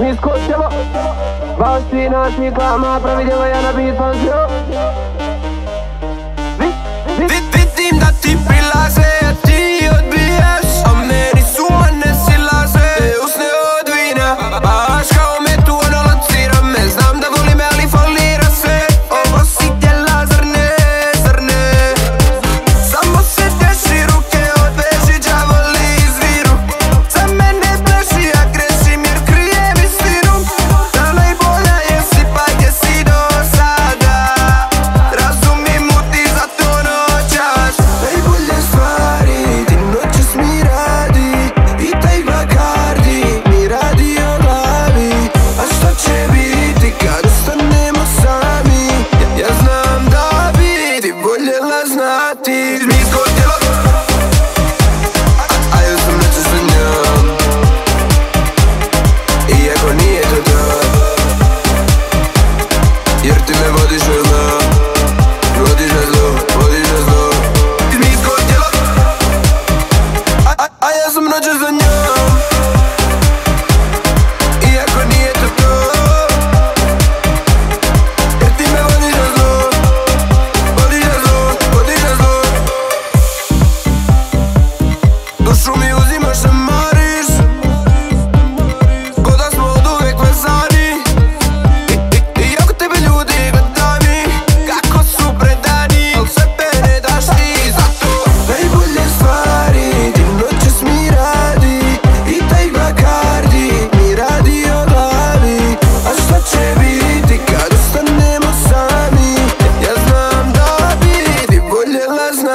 Бискот село Баспина, Свекама, проведела я на битве Množe za njom Iako nije to to Jer ti me vodiš na zlo Vodiš na zlo, vodiš na zlo Dušu mi uzimaš na